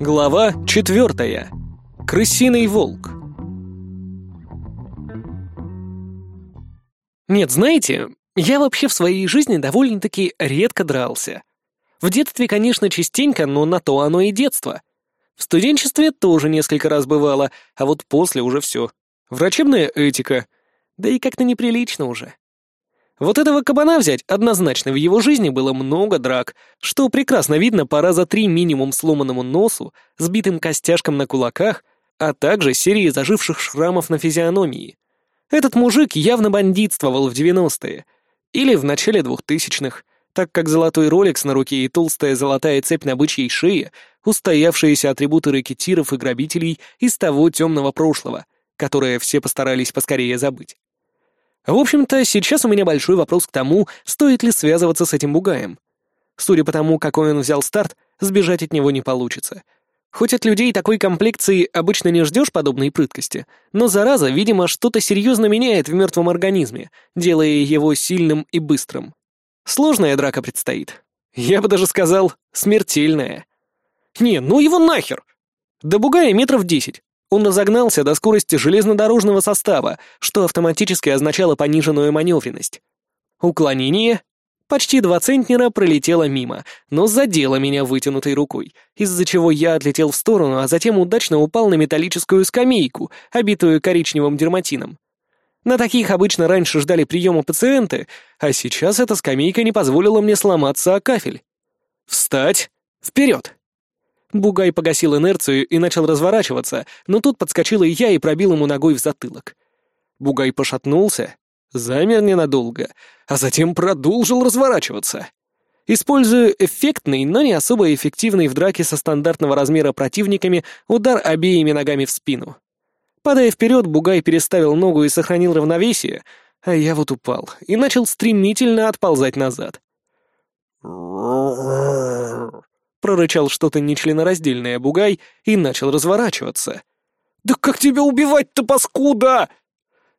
Глава четвертая. Крысиный волк. Нет, знаете, я вообще в своей жизни довольно-таки редко дрался. В детстве, конечно, частенько, но на то оно и детство. В студенчестве тоже несколько раз бывало, а вот после уже все. Врачебная этика. Да и как-то неприлично уже. Вот этого кабана взять однозначно в его жизни было много драк, что прекрасно видно по раза три минимум сломанному носу, сбитым костяшкам на кулаках, а также серии заживших шрамов на физиономии. Этот мужик явно бандитствовал в 90-е или в начале 2000-х, так как золотой роликс на руке и толстая золотая цепь на бычьей шее — устоявшиеся атрибуты рэкетиров и грабителей из того темного прошлого, которое все постарались поскорее забыть. В общем-то, сейчас у меня большой вопрос к тому, стоит ли связываться с этим бугаем. Судя по тому, какой он взял старт, сбежать от него не получится. Хоть от людей такой комплекции обычно не ждешь подобной прыткости, но зараза, видимо, что-то серьезно меняет в мертвом организме, делая его сильным и быстрым. Сложная драка предстоит. Я бы даже сказал, смертельная. Не, ну его нахер! До бугая метров десять. Он разогнался до скорости железнодорожного состава, что автоматически означало пониженную маневренность. Уклонение. Почти два центнера пролетело мимо, но задело меня вытянутой рукой, из-за чего я отлетел в сторону, а затем удачно упал на металлическую скамейку, обитую коричневым дерматином. На таких обычно раньше ждали приема пациенты, а сейчас эта скамейка не позволила мне сломаться о кафель. Встать! Вперед! Бугай погасил инерцию и начал разворачиваться, но тут подскочила и я и пробил ему ногой в затылок. Бугай пошатнулся, замер ненадолго, а затем продолжил разворачиваться. Используя эффектный, но не особо эффективный в драке со стандартного размера противниками удар обеими ногами в спину. Падая вперед, Бугай переставил ногу и сохранил равновесие, а я вот упал и начал стремительно отползать назад. Прорычал что-то нечленораздельное Бугай и начал разворачиваться. «Да как тебя убивать-то, паскуда?»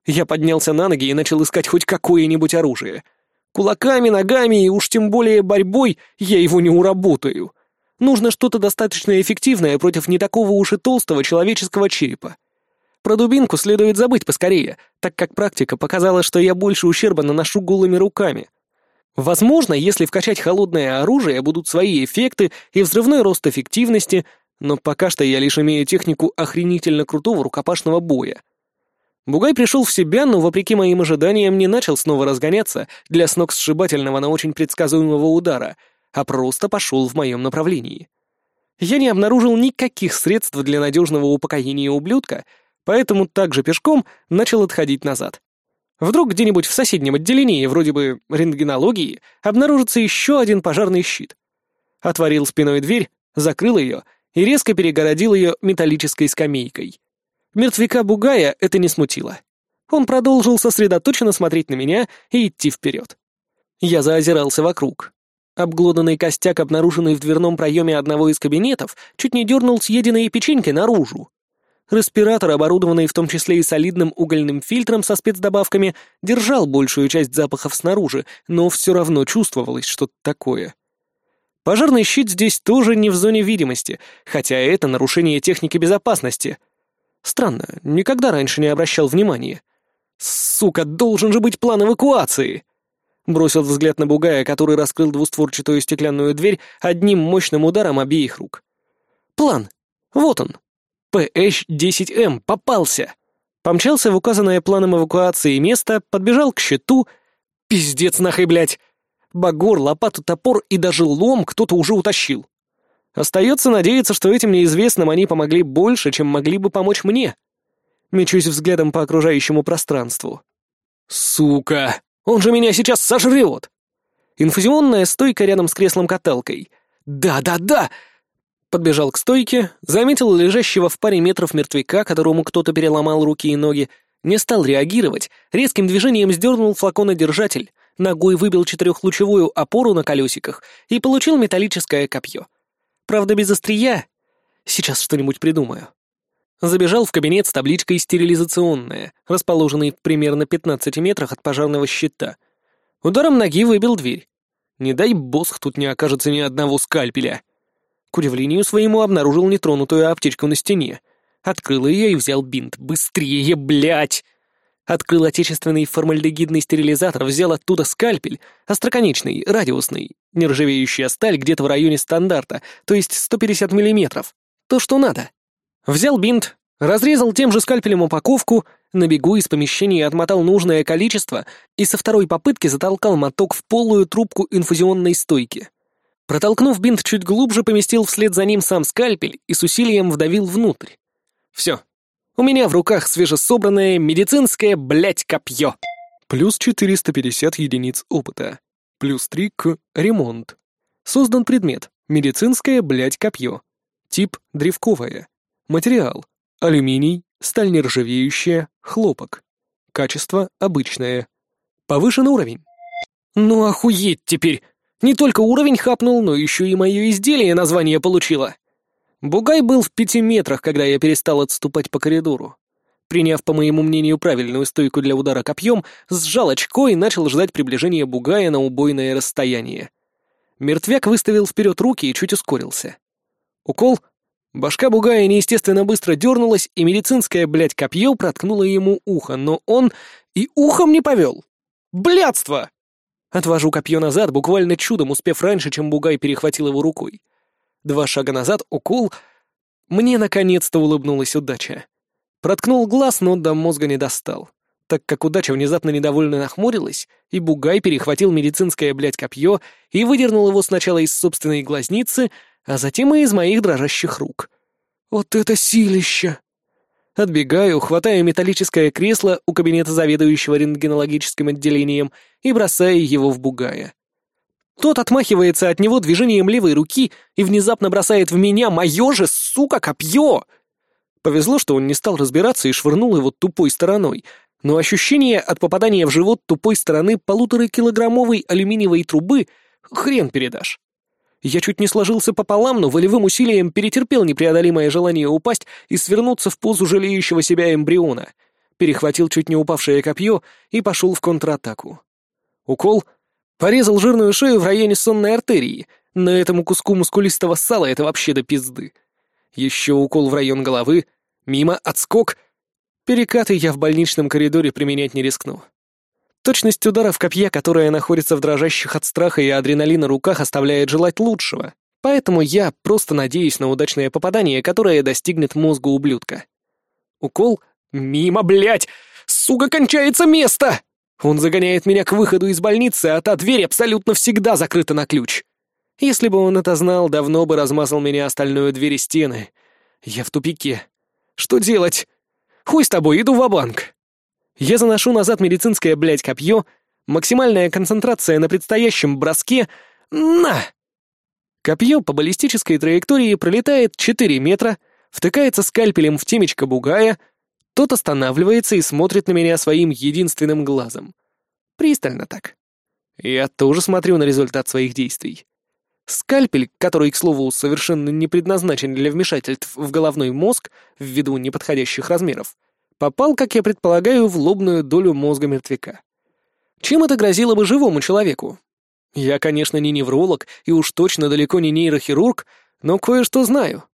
Я поднялся на ноги и начал искать хоть какое-нибудь оружие. Кулаками, ногами и уж тем более борьбой я его не уработаю. Нужно что-то достаточно эффективное против не такого уж и толстого человеческого черепа. Про дубинку следует забыть поскорее, так как практика показала, что я больше ущерба наношу голыми руками — Возможно, если вкачать холодное оружие, будут свои эффекты и взрывной рост эффективности, но пока что я лишь имею технику охренительно крутого рукопашного боя. Бугай пришел в себя, но, вопреки моим ожиданиям, не начал снова разгоняться для сногсшибательного, но очень предсказуемого удара, а просто пошел в моем направлении. Я не обнаружил никаких средств для надежного упокоения ублюдка, поэтому также пешком начал отходить назад. Вдруг где-нибудь в соседнем отделении, вроде бы рентгенологии, обнаружится еще один пожарный щит. Отворил спиной дверь, закрыл ее и резко перегородил ее металлической скамейкой. Мертвяка Бугая это не смутило. Он продолжил сосредоточенно смотреть на меня и идти вперед. Я заозирался вокруг. Обглоданный костяк, обнаруженный в дверном проеме одного из кабинетов, чуть не дернул съеденные печеньки наружу. Респиратор, оборудованный в том числе и солидным угольным фильтром со спецдобавками, держал большую часть запахов снаружи, но все равно чувствовалось что-то такое. Пожарный щит здесь тоже не в зоне видимости, хотя это нарушение техники безопасности. Странно, никогда раньше не обращал внимания. Сука, должен же быть план эвакуации! Бросил взгляд на Бугая, который раскрыл двустворчатую стеклянную дверь одним мощным ударом обеих рук. План. Вот он. PH-10M попался. Помчался в указанное планом эвакуации место, подбежал к щиту. Пиздец нахуй, блядь. Багор, лопату, топор и даже лом кто-то уже утащил. Остается надеяться, что этим неизвестным они помогли больше, чем могли бы помочь мне. Мечусь взглядом по окружающему пространству. Сука! Он же меня сейчас сожрет! Инфузионная стойка рядом с креслом-каталкой. Да-да-да! Подбежал к стойке, заметил лежащего в паре метров мертвяка, которому кто-то переломал руки и ноги, не стал реагировать, резким движением сдернул флаконодержатель, ногой выбил четырехлучевую опору на колесиках и получил металлическое копье. Правда, без острия. Сейчас что-нибудь придумаю. Забежал в кабинет с табличкой «Стерилизационная», расположенной примерно 15 метрах от пожарного щита. Ударом ноги выбил дверь. Не дай босх, тут не окажется ни одного скальпеля. К удивлению своему обнаружил нетронутую аптечку на стене. Открыл ее и взял бинт. Быстрее, блядь! Открыл отечественный формальдегидный стерилизатор, взял оттуда скальпель, остроконечный, радиусный, нержавеющая сталь где-то в районе стандарта, то есть 150 миллиметров. То, что надо. Взял бинт, разрезал тем же скальпелем упаковку, на бегу из помещения отмотал нужное количество и со второй попытки затолкал моток в полую трубку инфузионной стойки. Протолкнув бинт чуть глубже, поместил вслед за ним сам скальпель и с усилием вдавил внутрь. Все. У меня в руках свежесобранное медицинское, блять, копье. Плюс 450 единиц опыта. Плюс 3 к ремонт. Создан предмет. Медицинское, блять, копье. Тип древковое. Материал. Алюминий, сталь нержавеющая, хлопок. Качество обычное. Повышен уровень. Ну охуеть теперь! Не только уровень хапнул, но еще и мое изделие название получило. Бугай был в пяти метрах, когда я перестал отступать по коридору. Приняв, по моему мнению, правильную стойку для удара копьем, сжал очко и начал ждать приближения Бугая на убойное расстояние. Мертвяк выставил вперед руки и чуть ускорился. Укол. Башка Бугая неестественно быстро дернулась, и медицинское, блядь, копье проткнуло ему ухо, но он и ухом не повел. Блядство! Отвожу копье назад, буквально чудом успев раньше, чем Бугай перехватил его рукой. Два шага назад, укол. Мне наконец-то улыбнулась удача. Проткнул глаз, но до мозга не достал, так как удача внезапно недовольно нахмурилась, и Бугай перехватил медицинское, блядь, копье и выдернул его сначала из собственной глазницы, а затем и из моих дрожащих рук. Вот это силища! Отбегаю, хватаю металлическое кресло у кабинета заведующего рентгенологическим отделением и бросаю его в бугая. Тот отмахивается от него движением левой руки и внезапно бросает в меня мое же, сука, копье! Повезло, что он не стал разбираться и швырнул его тупой стороной, но ощущение от попадания в живот тупой стороны полуторакилограммовой алюминиевой трубы хрен передашь. Я чуть не сложился пополам, но волевым усилием перетерпел непреодолимое желание упасть и свернуться в позу жалеющего себя эмбриона, перехватил чуть не упавшее копье и пошел в контратаку. Укол порезал жирную шею в районе сонной артерии, но этому куску мускулистого сала это вообще до пизды. Еще укол в район головы, мимо, отскок. Перекаты я в больничном коридоре применять не рискну. Точность ударов копья, которая находится в дрожащих от страха и адреналина руках, оставляет желать лучшего. Поэтому я просто надеюсь на удачное попадание, которое достигнет мозга ублюдка. Укол? Мимо, блядь! Сука, кончается место! Он загоняет меня к выходу из больницы, а та дверь абсолютно всегда закрыта на ключ. Если бы он это знал, давно бы размазал меня остальную дверь и стены. Я в тупике. Что делать? Хуй с тобой, иду в банк я заношу назад медицинское, блядь, копье, максимальная концентрация на предстоящем броске. На! Копье по баллистической траектории пролетает 4 метра, втыкается скальпелем в темечко бугая, тот останавливается и смотрит на меня своим единственным глазом. Пристально так. Я тоже смотрю на результат своих действий. Скальпель, который, к слову, совершенно не предназначен для вмешательств в головной мозг ввиду неподходящих размеров, попал, как я предполагаю, в лобную долю мозга мертвяка. Чем это грозило бы живому человеку? Я, конечно, не невролог и уж точно далеко не нейрохирург, но кое-что знаю.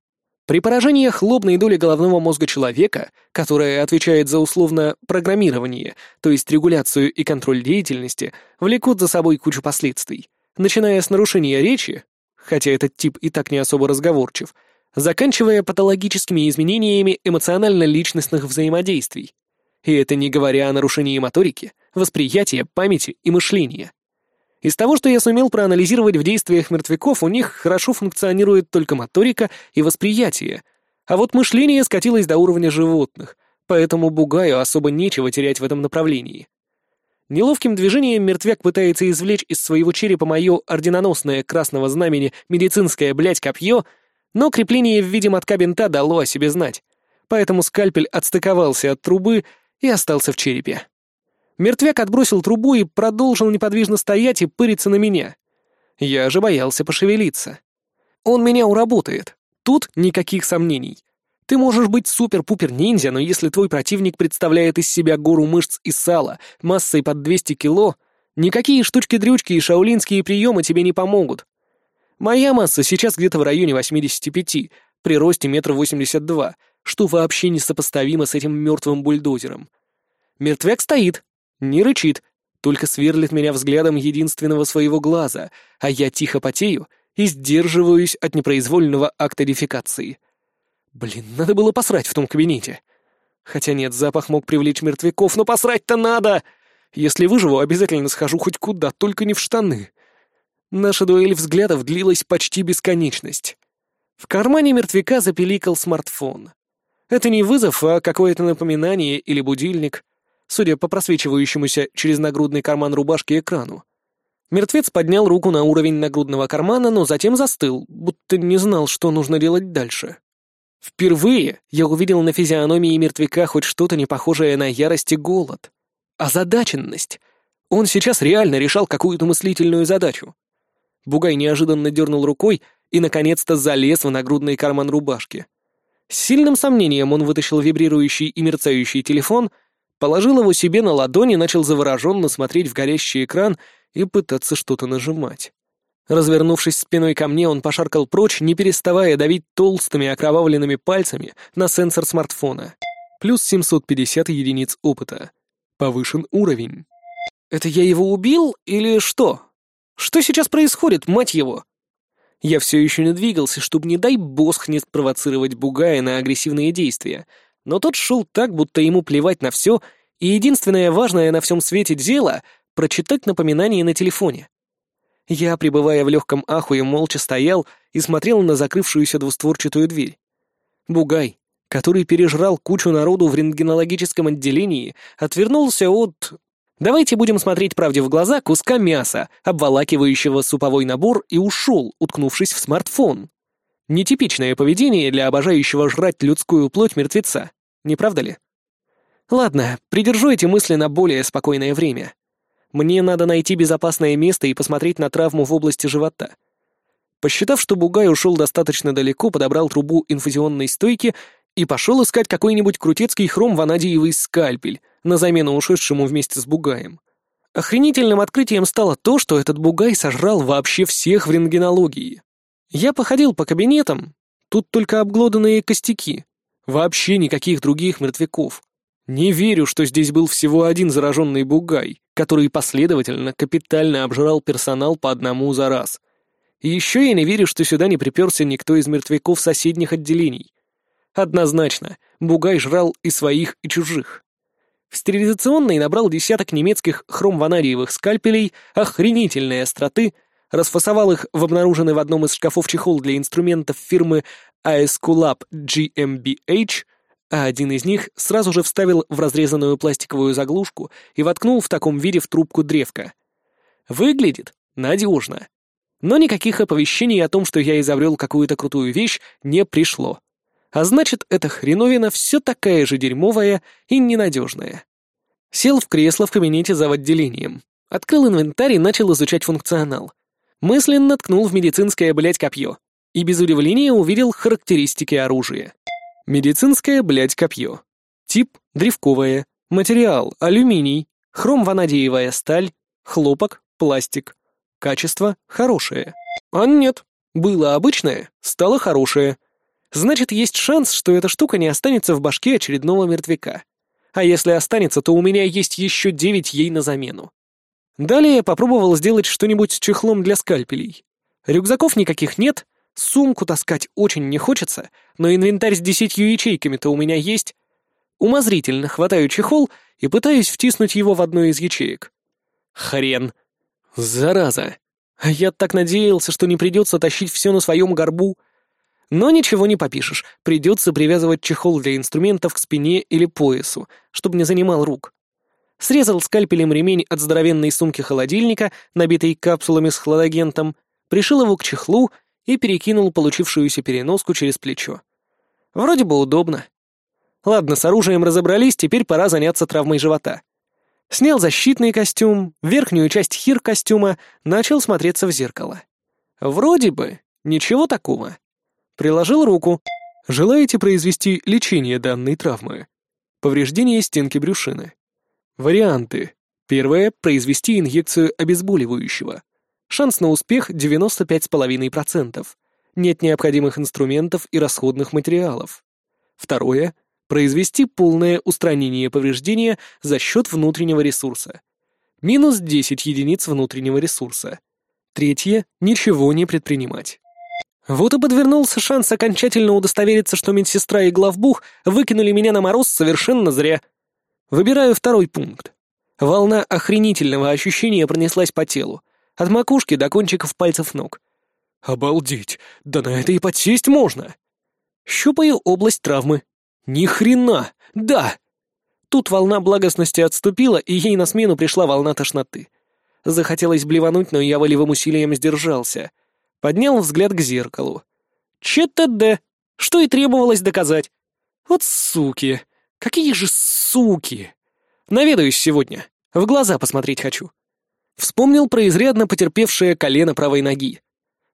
При поражениях лобной доли головного мозга человека, которая отвечает за условно программирование, то есть регуляцию и контроль деятельности, влекут за собой кучу последствий, начиная с нарушения речи, хотя этот тип и так не особо разговорчив, заканчивая патологическими изменениями эмоционально-личностных взаимодействий. И это не говоря о нарушении моторики, восприятия, памяти и мышления. Из того, что я сумел проанализировать в действиях мертвяков, у них хорошо функционирует только моторика и восприятие, а вот мышление скатилось до уровня животных, поэтому Бугаю особо нечего терять в этом направлении. Неловким движением мертвяк пытается извлечь из своего черепа мое орденоносное красного знамени медицинское, блядь, копье — но крепление в виде мотка бинта дало о себе знать, поэтому скальпель отстыковался от трубы и остался в черепе. Мертвяк отбросил трубу и продолжил неподвижно стоять и пыриться на меня. Я же боялся пошевелиться. Он меня уработает. Тут никаких сомнений. Ты можешь быть супер-пупер-ниндзя, но если твой противник представляет из себя гору мышц и сала массой под 200 кило, никакие штучки-дрючки и шаулинские приемы тебе не помогут. Моя масса сейчас где-то в районе 85, при росте метра восемьдесят два, что вообще несопоставимо с этим мертвым бульдозером. Мертвяк стоит, не рычит, только сверлит меня взглядом единственного своего глаза, а я тихо потею и сдерживаюсь от непроизвольного акта дефекации. Блин, надо было посрать в том кабинете. Хотя нет, запах мог привлечь мертвяков, но посрать-то надо! Если выживу, обязательно схожу хоть куда, только не в штаны. Наша дуэль взглядов длилась почти бесконечность. В кармане мертвяка запеликал смартфон. Это не вызов, а какое-то напоминание или будильник, судя по просвечивающемуся через нагрудный карман рубашки экрану. Мертвец поднял руку на уровень нагрудного кармана, но затем застыл, будто не знал, что нужно делать дальше. Впервые я увидел на физиономии мертвяка хоть что-то не похожее на ярость и голод. Озадаченность. Он сейчас реально решал какую-то мыслительную задачу. Бугай неожиданно дернул рукой и, наконец-то, залез в нагрудный карман рубашки. С сильным сомнением он вытащил вибрирующий и мерцающий телефон, положил его себе на ладони начал завороженно смотреть в горящий экран и пытаться что-то нажимать. Развернувшись спиной ко мне, он пошаркал прочь, не переставая давить толстыми окровавленными пальцами на сенсор смартфона. Плюс 750 единиц опыта. Повышен уровень. Это я его убил или что? Что сейчас происходит, мать его? Я все еще не двигался, чтобы, не дай босх, не спровоцировать Бугая на агрессивные действия, но тот шел так, будто ему плевать на все, и единственное важное на всем свете дело прочитать напоминание на телефоне. Я, пребывая в легком ахуе, молча стоял и смотрел на закрывшуюся двустворчатую дверь. Бугай, который пережрал кучу народу в рентгенологическом отделении, отвернулся от... Давайте будем смотреть правде в глаза куска мяса, обволакивающего суповой набор, и ушел, уткнувшись в смартфон. Нетипичное поведение для обожающего жрать людскую плоть мертвеца, не правда ли? Ладно, придержу эти мысли на более спокойное время. Мне надо найти безопасное место и посмотреть на травму в области живота. Посчитав, что Бугай ушел достаточно далеко, подобрал трубу инфузионной стойки и пошел искать какой-нибудь крутецкий хром ванадиевый скальпель на замену ушедшему вместе с Бугаем. Охренительным открытием стало то, что этот Бугай сожрал вообще всех в рентгенологии. Я походил по кабинетам, тут только обглоданные костяки, вообще никаких других мертвяков. Не верю, что здесь был всего один зараженный бугай, который последовательно, капитально обжирал персонал по одному за раз. И еще я не верю, что сюда не приперся никто из мертвяков соседних отделений. Однозначно, бугай жрал и своих, и чужих. В стерилизационной набрал десяток немецких хромванариевых скальпелей охренительной остроты, расфасовал их в обнаруженный в одном из шкафов чехол для инструментов фирмы ASCULAB GmbH — а один из них сразу же вставил в разрезанную пластиковую заглушку и воткнул в таком виде в трубку древка. Выглядит надежно. Но никаких оповещений о том, что я изобрел какую-то крутую вещь, не пришло. А значит, эта хреновина все такая же дерьмовая и ненадежная. Сел в кресло в кабинете за отделением. Открыл инвентарь и начал изучать функционал. Мысленно ткнул в медицинское, блядь, копье. И без удивления увидел характеристики оружия. Медицинское, блядь, копье. Тип — древковое. Материал — алюминий. Хром-ванадиевая сталь. Хлопок, пластик. Качество — хорошее. А нет. Было обычное, стало хорошее. Значит, есть шанс, что эта штука не останется в башке очередного мертвяка. А если останется, то у меня есть еще девять ей на замену. Далее я попробовал сделать что-нибудь с чехлом для скальпелей. Рюкзаков никаких нет, Сумку таскать очень не хочется, но инвентарь с десятью ячейками-то у меня есть. Умозрительно хватаю чехол и пытаюсь втиснуть его в одну из ячеек. Хрен. Зараза. Я так надеялся, что не придется тащить все на своем горбу. Но ничего не попишешь, придется привязывать чехол для инструментов к спине или поясу, чтобы не занимал рук. Срезал скальпелем ремень от здоровенной сумки холодильника, набитой капсулами с хладагентом, пришил его к чехлу и перекинул получившуюся переноску через плечо. Вроде бы удобно. Ладно, с оружием разобрались, теперь пора заняться травмой живота. Снял защитный костюм, верхнюю часть хир-костюма, начал смотреться в зеркало. Вроде бы ничего такого. Приложил руку. Желаете произвести лечение данной травмы? Повреждение стенки брюшины. Варианты. Первое — произвести инъекцию обезболивающего. Шанс на успех 95,5%. Нет необходимых инструментов и расходных материалов. Второе — произвести полное устранение повреждения за счет внутреннего ресурса. Минус 10 единиц внутреннего ресурса. Третье — ничего не предпринимать. Вот и подвернулся шанс окончательно удостовериться, что медсестра и главбух выкинули меня на мороз совершенно зря. Выбираю второй пункт. Волна охренительного ощущения пронеслась по телу, от макушки до кончиков пальцев ног. Обалдеть, да на это и подсесть можно. Щупаю область травмы. Ни хрена, да! Тут волна благостности отступила, и ей на смену пришла волна тошноты. Захотелось блевануть, но я волевым усилием сдержался — Поднял взгляд к зеркалу. ЧТД, что и требовалось доказать. Вот суки, какие же суки. Наведаюсь сегодня, в глаза посмотреть хочу. Вспомнил про изрядно потерпевшее колено правой ноги.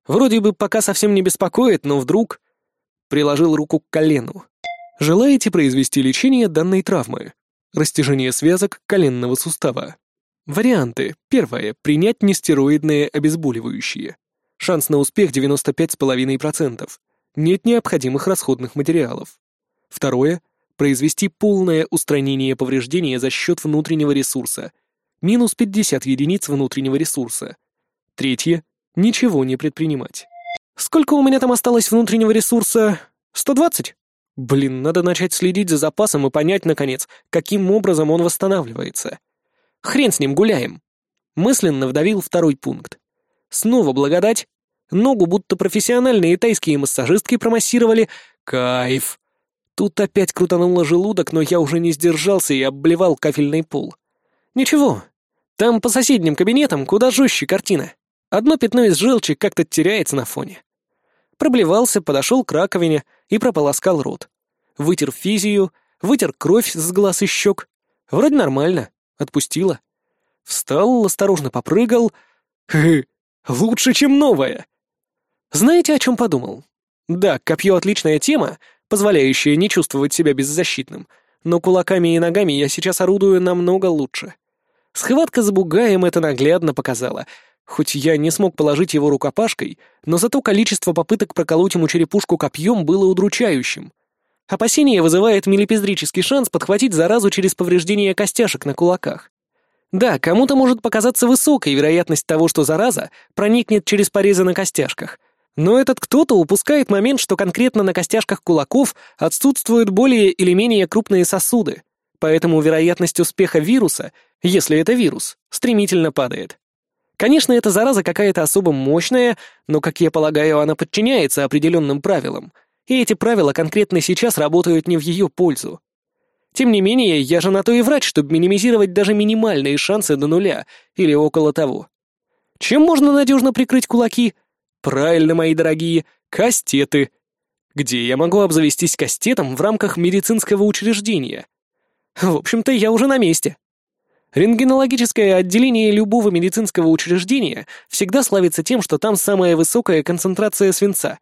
Вроде бы пока совсем не беспокоит, но вдруг... Приложил руку к колену. Желаете произвести лечение данной травмы? Растяжение связок коленного сустава. Варианты. Первое. Принять нестероидные обезболивающие. Шанс на успех 95,5%. Нет необходимых расходных материалов. Второе. Произвести полное устранение повреждения за счет внутреннего ресурса. Минус 50 единиц внутреннего ресурса. Третье. Ничего не предпринимать. Сколько у меня там осталось внутреннего ресурса? 120? Блин, надо начать следить за запасом и понять, наконец, каким образом он восстанавливается. Хрен с ним, гуляем. Мысленно вдавил второй пункт. Снова благодать, Ногу будто профессиональные тайские массажистки промассировали. Кайф. Тут опять крутануло желудок, но я уже не сдержался и обблевал кафельный пол. Ничего, там по соседним кабинетам куда жестче картина. Одно пятно из желчи как-то теряется на фоне. Проблевался, подошел к раковине и прополоскал рот. Вытер физию, вытер кровь с глаз и щек. Вроде нормально, отпустила. Встал, осторожно попрыгал. Хы, лучше, чем новое. Знаете, о чем подумал? Да, копье — отличная тема, позволяющая не чувствовать себя беззащитным, но кулаками и ногами я сейчас орудую намного лучше. Схватка с бугаем это наглядно показала. Хоть я не смог положить его рукопашкой, но зато количество попыток проколоть ему черепушку копьем было удручающим. Опасение вызывает милипиздрический шанс подхватить заразу через повреждение костяшек на кулаках. Да, кому-то может показаться высокой вероятность того, что зараза проникнет через порезы на костяшках — но этот кто-то упускает момент, что конкретно на костяшках кулаков отсутствуют более или менее крупные сосуды, поэтому вероятность успеха вируса, если это вирус, стремительно падает. Конечно, эта зараза какая-то особо мощная, но, как я полагаю, она подчиняется определенным правилам, и эти правила конкретно сейчас работают не в ее пользу. Тем не менее, я же на то и врач, чтобы минимизировать даже минимальные шансы до нуля или около того. Чем можно надежно прикрыть кулаки? Правильно, мои дорогие, кастеты. Где я могу обзавестись кастетом в рамках медицинского учреждения? В общем-то, я уже на месте. Рентгенологическое отделение любого медицинского учреждения всегда славится тем, что там самая высокая концентрация свинца.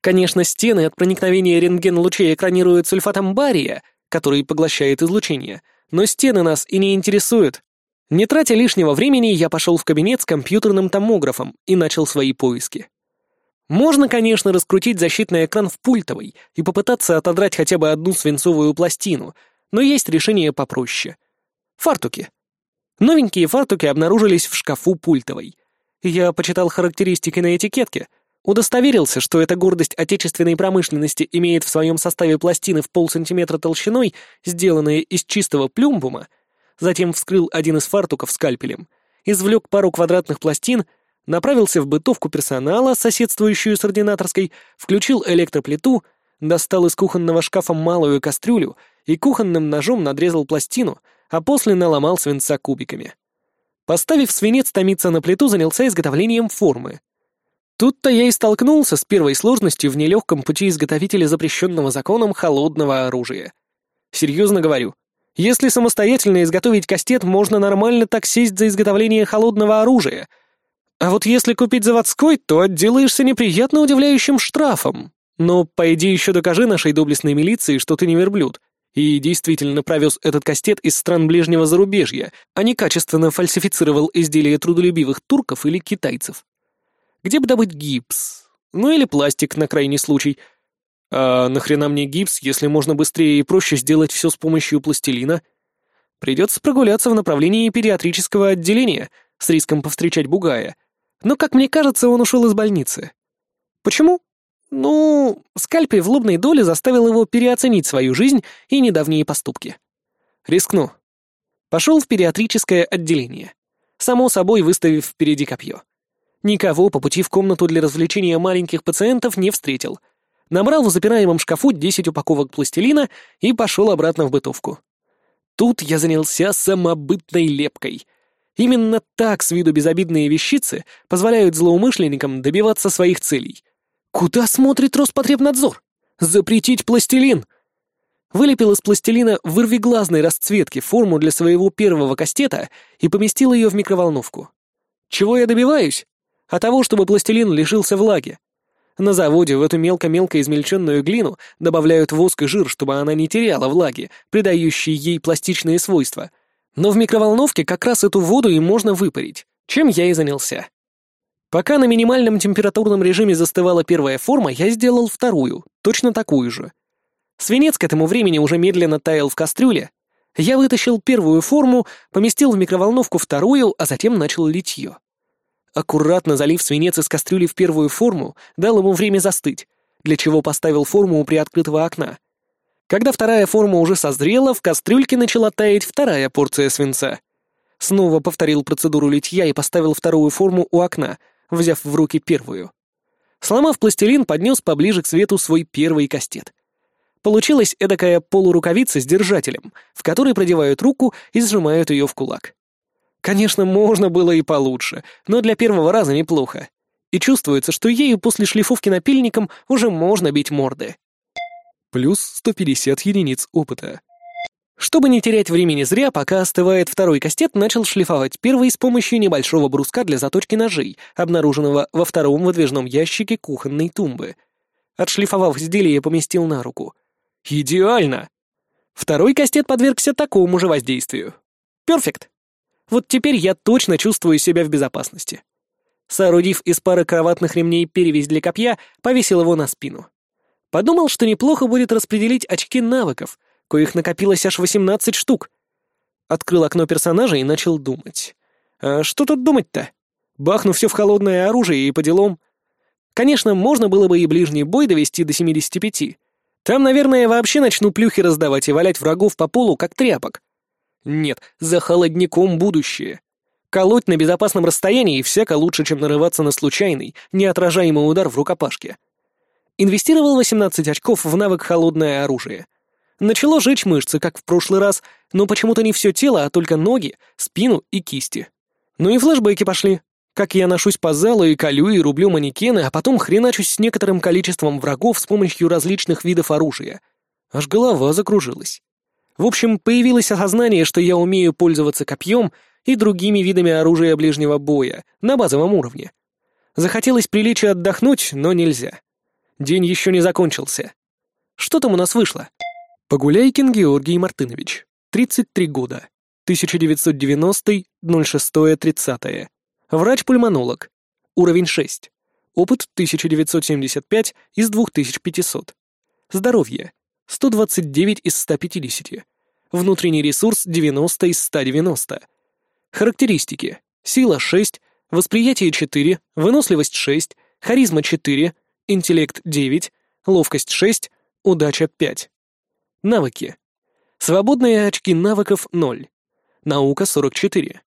Конечно, стены от проникновения рентген-лучей экранируют сульфатом бария, который поглощает излучение, но стены нас и не интересуют. Не тратя лишнего времени, я пошел в кабинет с компьютерным томографом и начал свои поиски. Можно, конечно, раскрутить защитный экран в пультовой и попытаться отодрать хотя бы одну свинцовую пластину, но есть решение попроще. Фартуки. Новенькие фартуки обнаружились в шкафу пультовой. Я почитал характеристики на этикетке, удостоверился, что эта гордость отечественной промышленности имеет в своем составе пластины в полсантиметра толщиной, сделанные из чистого плюмбума, затем вскрыл один из фартуков скальпелем, извлек пару квадратных пластин, направился в бытовку персонала, соседствующую с ординаторской, включил электроплиту, достал из кухонного шкафа малую кастрюлю и кухонным ножом надрезал пластину, а после наломал свинца кубиками. Поставив свинец томиться на плиту, занялся изготовлением формы. Тут-то я и столкнулся с первой сложностью в нелегком пути изготовителя запрещенного законом холодного оружия. Серьезно говорю, если самостоятельно изготовить кастет, можно нормально так сесть за изготовление холодного оружия. А вот если купить заводской, то отделаешься неприятно удивляющим штрафом. Но пойди еще докажи нашей доблестной милиции, что ты не верблюд, И действительно провез этот кастет из стран ближнего зарубежья, а не качественно фальсифицировал изделия трудолюбивых турков или китайцев. Где бы добыть гипс? Ну или пластик на крайний случай. А нахрена мне гипс, если можно быстрее и проще сделать все с помощью пластилина? Придется прогуляться в направлении педиатрического отделения с риском повстречать бугая. Но, как мне кажется, он ушел из больницы. Почему? Ну, скальпель в лобной доле заставил его переоценить свою жизнь и недавние поступки. Рискну. Пошел в педиатрическое отделение, само собой выставив впереди копье. Никого по пути в комнату для развлечения маленьких пациентов не встретил. Набрал в запираемом шкафу 10 упаковок пластилина и пошел обратно в бытовку. Тут я занялся самобытной лепкой. Именно так с виду безобидные вещицы позволяют злоумышленникам добиваться своих целей — Куда смотрит Роспотребнадзор? Запретить пластилин! Вылепил из пластилина вырвиглазной расцветки форму для своего первого кастета и поместил ее в микроволновку. Чего я добиваюсь? А того, чтобы пластилин лишился влаги. На заводе в эту мелко-мелко измельченную глину добавляют воск и жир, чтобы она не теряла влаги, придающие ей пластичные свойства. Но в микроволновке как раз эту воду и можно выпарить, чем я и занялся. Пока на минимальном температурном режиме застывала первая форма, я сделал вторую, точно такую же. Свинец к этому времени уже медленно таял в кастрюле. Я вытащил первую форму, поместил в микроволновку вторую, а затем начал лить ее. Аккуратно залив свинец из кастрюли в первую форму, дал ему время застыть, для чего поставил форму у приоткрытого окна. Когда вторая форма уже созрела, в кастрюльке начала таять вторая порция свинца. Снова повторил процедуру литья и поставил вторую форму у окна — взяв в руки первую. Сломав пластилин, поднес поближе к свету свой первый кастет. Получилась эдакая полурукавица с держателем, в которой продевают руку и сжимают ее в кулак. Конечно, можно было и получше, но для первого раза неплохо. И чувствуется, что ею после шлифовки напильником уже можно бить морды. Плюс 150 единиц опыта. Чтобы не терять времени зря, пока остывает второй кастет, начал шлифовать первый с помощью небольшого бруска для заточки ножей, обнаруженного во втором выдвижном ящике кухонной тумбы. Отшлифовав изделие, поместил на руку. Идеально! Второй кастет подвергся такому же воздействию. Перфект! Вот теперь я точно чувствую себя в безопасности. Соорудив из пары кроватных ремней перевязь для копья, повесил его на спину. Подумал, что неплохо будет распределить очки навыков, коих накопилось аж 18 штук. Открыл окно персонажа и начал думать. А что тут думать-то? Бахну все в холодное оружие и по делам. Конечно, можно было бы и ближний бой довести до 75. Там, наверное, вообще начну плюхи раздавать и валять врагов по полу, как тряпок. Нет, за холодником будущее. Колоть на безопасном расстоянии всяко лучше, чем нарываться на случайный, неотражаемый удар в рукопашке. Инвестировал 18 очков в навык «Холодное оружие». Начало жечь мышцы, как в прошлый раз, но почему-то не все тело, а только ноги, спину и кисти. Ну и флешбеки пошли. Как я ношусь по залу и колю и рублю манекены, а потом хреначусь с некоторым количеством врагов с помощью различных видов оружия. Аж голова закружилась. В общем, появилось осознание, что я умею пользоваться копьем и другими видами оружия ближнего боя на базовом уровне. Захотелось прилечь отдохнуть, но нельзя. День еще не закончился. Что там у нас вышло? Погуляйкин Георгий Мартынович, 33 года, 1990-06-30. Врач-пульмонолог, уровень 6, опыт 1975 из 2500. Здоровье, 129 из 150. Внутренний ресурс 90 из 190. Характеристики. Сила 6, восприятие 4, выносливость 6, харизма 4, интеллект 9, ловкость 6, удача 5. Навыки. Свободные очки навыков 0. Наука 44.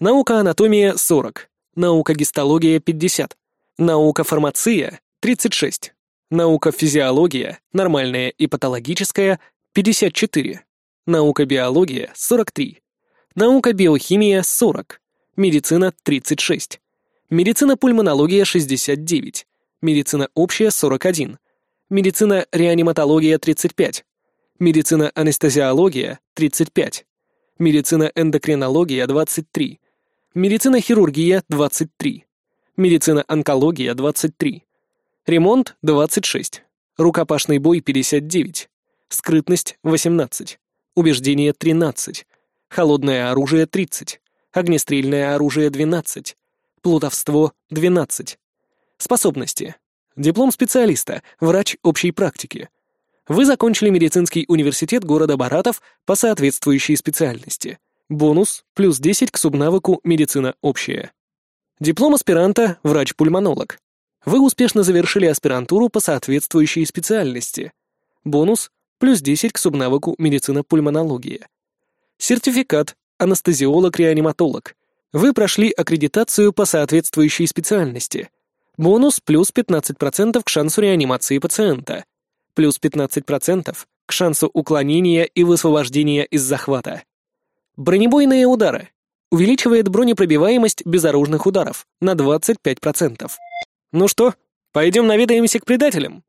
Наука анатомия 40. Наука гистология 50. Наука фармация 36. Наука физиология, нормальная и патологическая 54. Наука биология 43. Наука биохимия 40. Медицина 36. Медицина пульмонология 69. Медицина общая 41. Медицина реаниматология 35. Медицина-анестезиология — 35. Медицина-эндокринология — 23. Медицина-хирургия — 23. Медицина-онкология — 23. Ремонт — 26. Рукопашный бой — 59. скрытность — 18, убеждение — 13, холодное оружие — 30, огнестрельное оружие — 12, плутовство — 12. Способности. Диплом специалиста, врач общей практики. Вы закончили медицинский университет города Баратов по соответствующей специальности. Бонус — плюс 10 к субнавыку «Медицина общая». Диплом аспиранта — врач-пульмонолог. Вы успешно завершили аспирантуру по соответствующей специальности. Бонус — плюс 10 к субнавыку «Медицина-пульмонология». Сертификат «Анестезиолог-реаниматолог». Вы прошли аккредитацию по соответствующей специальности. Бонус плюс 15% к шансу реанимации пациента. Плюс 15% к шансу уклонения и высвобождения из захвата. Бронебойные удары. Увеличивает бронепробиваемость безоружных ударов на 25%. Ну что, пойдем наведаемся к предателям?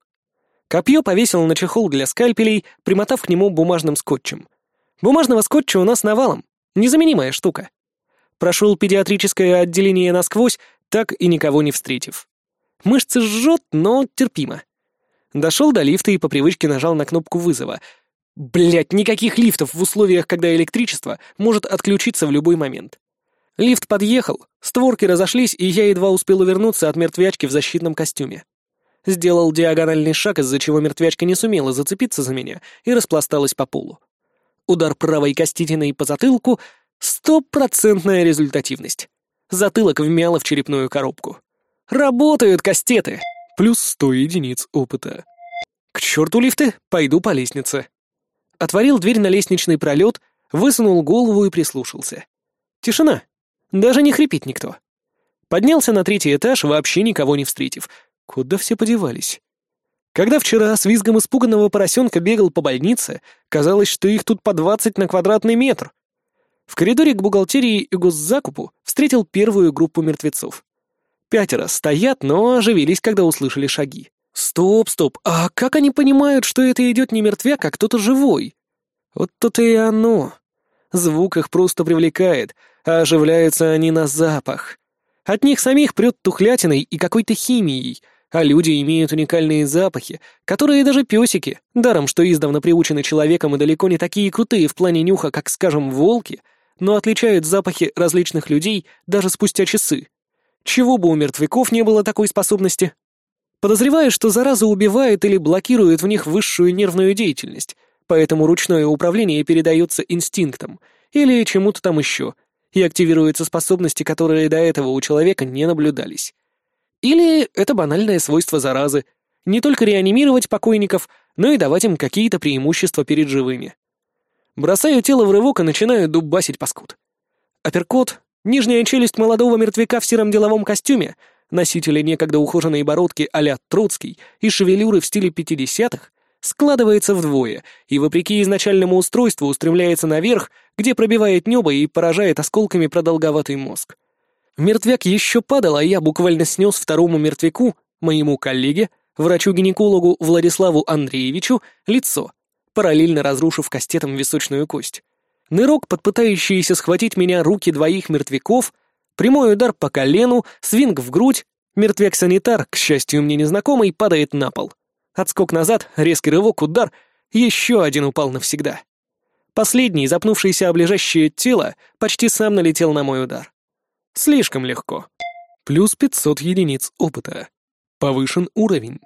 Копье повесил на чехол для скальпелей, примотав к нему бумажным скотчем. Бумажного скотча у нас навалом. Незаменимая штука. Прошел педиатрическое отделение насквозь, так и никого не встретив. Мышцы жжет, но терпимо. Дошел до лифта и по привычке нажал на кнопку вызова — Блять, никаких лифтов в условиях, когда электричество может отключиться в любой момент. Лифт подъехал, створки разошлись, и я едва успел увернуться от мертвячки в защитном костюме. Сделал диагональный шаг, из-за чего мертвячка не сумела зацепиться за меня и распласталась по полу. Удар правой коститиной по затылку — стопроцентная результативность. Затылок вмяло в черепную коробку. Работают кастеты! Плюс сто единиц опыта. К черту лифты, пойду по лестнице. Отворил дверь на лестничный пролет, высунул голову и прислушался. Тишина. Даже не хрипит никто. Поднялся на третий этаж, вообще никого не встретив. Куда все подевались? Когда вчера с визгом испуганного поросенка бегал по больнице, казалось, что их тут по двадцать на квадратный метр. В коридоре к бухгалтерии и госзакупу встретил первую группу мертвецов. Пятеро стоят, но оживились, когда услышали шаги. Стоп, стоп, а как они понимают, что это идет не мертвяк, а кто-то живой? Вот то-то и оно. Звук их просто привлекает, а оживляются они на запах. От них самих прет тухлятиной и какой-то химией, а люди имеют уникальные запахи, которые даже песики, даром что издавна приучены человеком и далеко не такие крутые в плане нюха, как, скажем, волки, но отличают запахи различных людей даже спустя часы. Чего бы у мертвяков не было такой способности? Подозреваю, что зараза убивает или блокирует в них высшую нервную деятельность, поэтому ручное управление передается инстинктам или чему-то там еще, и активируются способности, которые до этого у человека не наблюдались. Или это банальное свойство заразы — не только реанимировать покойников, но и давать им какие-то преимущества перед живыми. Бросаю тело в рывок и начинаю дубасить паскуд. Апперкот, нижняя челюсть молодого мертвяка в сером деловом костюме — носителя некогда ухоженной бородки а-ля Троцкий и шевелюры в стиле 50-х, складывается вдвое и, вопреки изначальному устройству, устремляется наверх, где пробивает небо и поражает осколками продолговатый мозг. Мертвяк еще падал, а я буквально снес второму мертвяку, моему коллеге, врачу-гинекологу Владиславу Андреевичу, лицо, параллельно разрушив кастетом височную кость. Нырок, под пытающиеся схватить меня руки двоих мертвяков — Прямой удар по колену, свинг в грудь. Мертвяк-санитар, к счастью, мне незнакомый, падает на пол. Отскок назад, резкий рывок, удар. Еще один упал навсегда. Последний, запнувшийся об лежащее тело, почти сам налетел на мой удар. Слишком легко. Плюс 500 единиц опыта. Повышен уровень.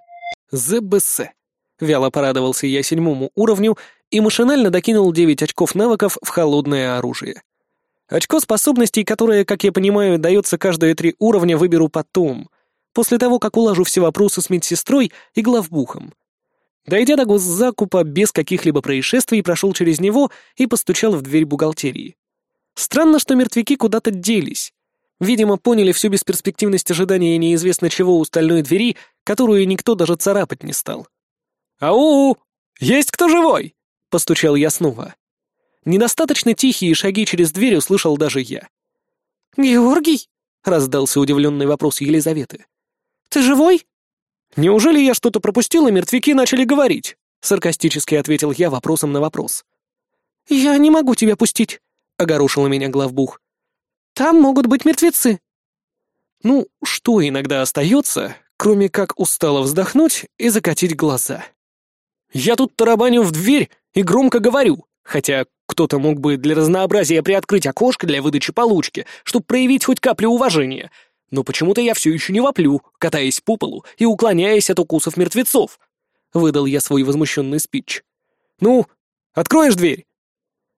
ЗБС. Вяло порадовался я седьмому уровню и машинально докинул 9 очков навыков в холодное оружие. Очко способностей, которое, как я понимаю, дается каждые три уровня, выберу потом, после того, как улажу все вопросы с медсестрой и главбухом. Дойдя до госзакупа без каких-либо происшествий, прошел через него и постучал в дверь бухгалтерии. Странно, что мертвяки куда-то делись. Видимо, поняли всю бесперспективность ожидания неизвестно чего у стальной двери, которую никто даже царапать не стал. «Ау! Есть кто живой?» — постучал я снова. Недостаточно тихие шаги через дверь услышал даже я. «Георгий?» — раздался удивленный вопрос Елизаветы. «Ты живой?» «Неужели я что-то пропустил, и мертвяки начали говорить?» — саркастически ответил я вопросом на вопрос. «Я не могу тебя пустить», — огорошила меня главбух. «Там могут быть мертвецы». Ну, что иногда остается, кроме как устало вздохнуть и закатить глаза? Я тут тарабаню в дверь и громко говорю, хотя кто-то мог бы для разнообразия приоткрыть окошко для выдачи получки, чтобы проявить хоть каплю уважения. Но почему-то я все еще не воплю, катаясь по полу и уклоняясь от укусов мертвецов. Выдал я свой возмущенный спич. «Ну, откроешь дверь?»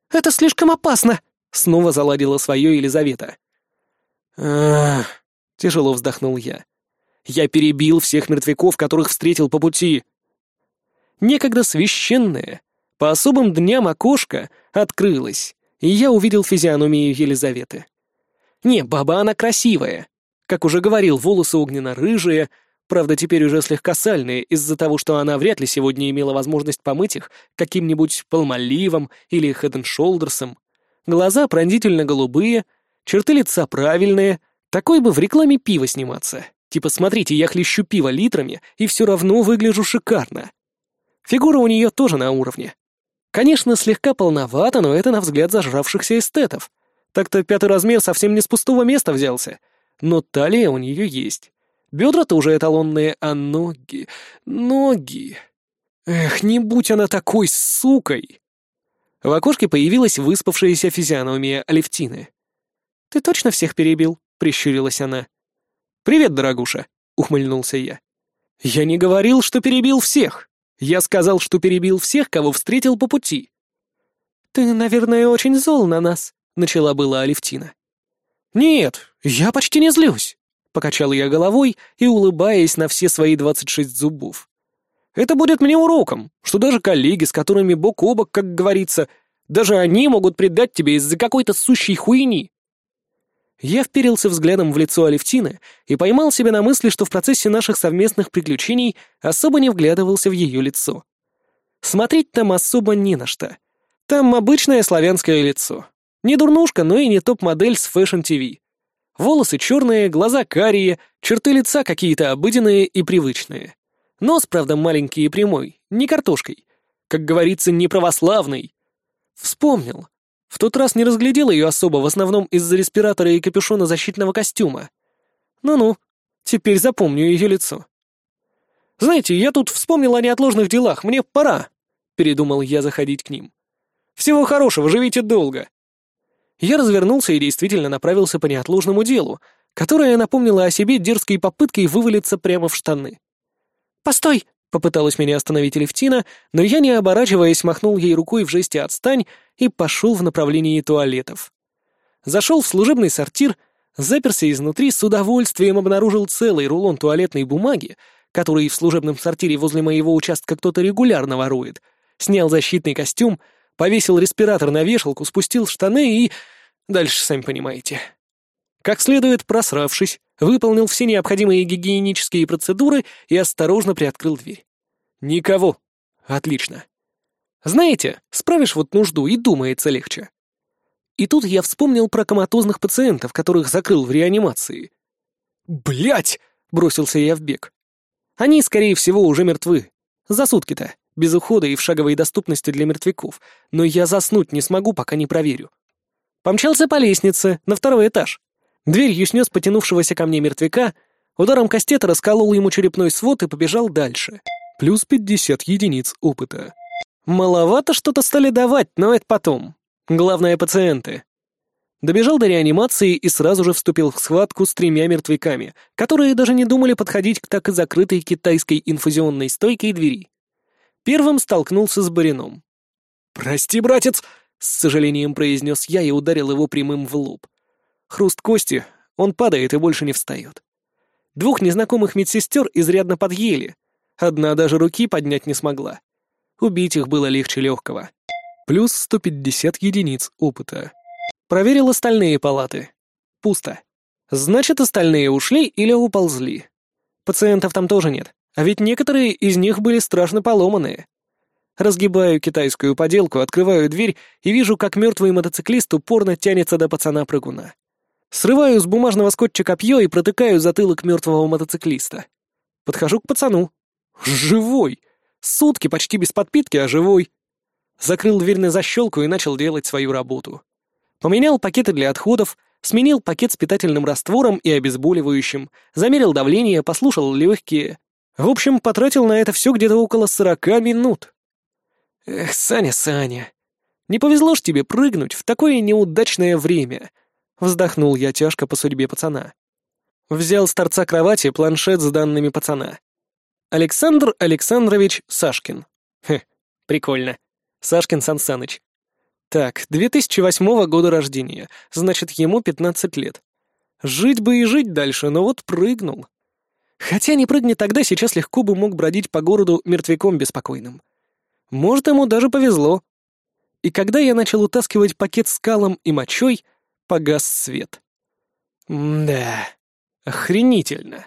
«Это слишком опасно!» — снова заладила свое Елизавета. Тяжело вздохнул я. «Я перебил всех мертвяков, которых встретил по пути». Некогда священное, по особым дням окошко открылось, и я увидел физиономию Елизаветы. Не, баба она красивая. Как уже говорил, волосы огненно-рыжие, правда, теперь уже слегка сальные, из-за того, что она вряд ли сегодня имела возможность помыть их каким-нибудь полмоливом или хеденшолдерсом. Глаза пронзительно-голубые, черты лица правильные, такой бы в рекламе пива сниматься. Типа, смотрите, я хлещу пиво литрами, и все равно выгляжу шикарно. Фигура у нее тоже на уровне. Конечно, слегка полновато, но это на взгляд зажравшихся эстетов. Так-то пятый размер совсем не с пустого места взялся. Но талия у нее есть. Бедра-то уже эталонные, а ноги... Ноги... Эх, не будь она такой сукой! В окошке появилась выспавшаяся физиономия Алевтины. «Ты точно всех перебил?» — прищурилась она. «Привет, дорогуша», — ухмыльнулся я. «Я не говорил, что перебил всех. Я сказал, что перебил всех, кого встретил по пути». «Ты, наверное, очень зол на нас», — начала была Алевтина. «Нет, я почти не злюсь», — покачал я головой и улыбаясь на все свои двадцать шесть зубов. «Это будет мне уроком, что даже коллеги, с которыми бок о бок, как говорится, даже они могут предать тебе из-за какой-то сущей хуйни. Я вперился взглядом в лицо Алевтины и поймал себя на мысли, что в процессе наших совместных приключений особо не вглядывался в ее лицо. Смотреть там особо не на что. Там обычное славянское лицо. Не дурнушка, но и не топ-модель с TV. Волосы черные, глаза карие, черты лица какие-то обыденные и привычные. Нос, правда, маленький и прямой, не картошкой. Как говорится, не православный. Вспомнил. В тот раз не разглядел ее особо, в основном из-за респиратора и капюшона защитного костюма. Ну-ну, теперь запомню ее лицо. «Знаете, я тут вспомнил о неотложных делах, мне пора», — передумал я заходить к ним. «Всего хорошего, живите долго». Я развернулся и действительно направился по неотложному делу, которое напомнило о себе дерзкой попыткой вывалиться прямо в штаны. «Постой!» Попыталась меня остановить Левтина, но я, не оборачиваясь, махнул ей рукой в жесте «отстань» и пошел в направлении туалетов. Зашел в служебный сортир, заперся изнутри, с удовольствием обнаружил целый рулон туалетной бумаги, который в служебном сортире возле моего участка кто-то регулярно ворует, снял защитный костюм, повесил респиратор на вешалку, спустил штаны и... Дальше сами понимаете. Как следует, просравшись, выполнил все необходимые гигиенические процедуры и осторожно приоткрыл дверь. Никого. Отлично. Знаете, справишь вот нужду и думается легче. И тут я вспомнил про коматозных пациентов, которых закрыл в реанимации. Блять! бросился я в бег. Они, скорее всего, уже мертвы. За сутки-то, без ухода и в шаговой доступности для мертвяков, но я заснуть не смогу, пока не проверю. Помчался по лестнице, на второй этаж. Дверью снес потянувшегося ко мне мертвяка, ударом кастета расколол ему черепной свод и побежал дальше. Плюс пятьдесят единиц опыта. Маловато что-то стали давать, но это потом. Главное — пациенты. Добежал до реанимации и сразу же вступил в схватку с тремя мертвяками, которые даже не думали подходить к так и закрытой китайской инфузионной стойке и двери. Первым столкнулся с Барином. «Прости, братец!» — с сожалением произнес я и ударил его прямым в лоб. Хруст кости, он падает и больше не встает. Двух незнакомых медсестер изрядно подъели. Одна даже руки поднять не смогла. Убить их было легче легкого. Плюс 150 единиц опыта. Проверил остальные палаты. Пусто. Значит, остальные ушли или уползли. Пациентов там тоже нет, а ведь некоторые из них были страшно поломанные. Разгибаю китайскую поделку, открываю дверь и вижу, как мертвый мотоциклист упорно тянется до пацана-прыгуна. Срываю с бумажного скотча копье и протыкаю затылок мертвого мотоциклиста. Подхожу к пацану. Живой! Сутки почти без подпитки, а живой. Закрыл дверь на защелку и начал делать свою работу. Поменял пакеты для отходов, сменил пакет с питательным раствором и обезболивающим, замерил давление, послушал легкие. В общем, потратил на это все где-то около сорока минут. Эх, Саня, Саня, не повезло ж тебе прыгнуть в такое неудачное время. Вздохнул я тяжко по судьбе пацана. Взял с торца кровати планшет с данными пацана. Александр Александрович Сашкин. Хе, прикольно. Сашкин Сан Саныч. Так, 2008 года рождения, значит, ему 15 лет. Жить бы и жить дальше, но вот прыгнул. Хотя не прыгни тогда, сейчас легко бы мог бродить по городу мертвяком беспокойным. Может, ему даже повезло. И когда я начал утаскивать пакет с калом и мочой, погас свет. да, охренительно.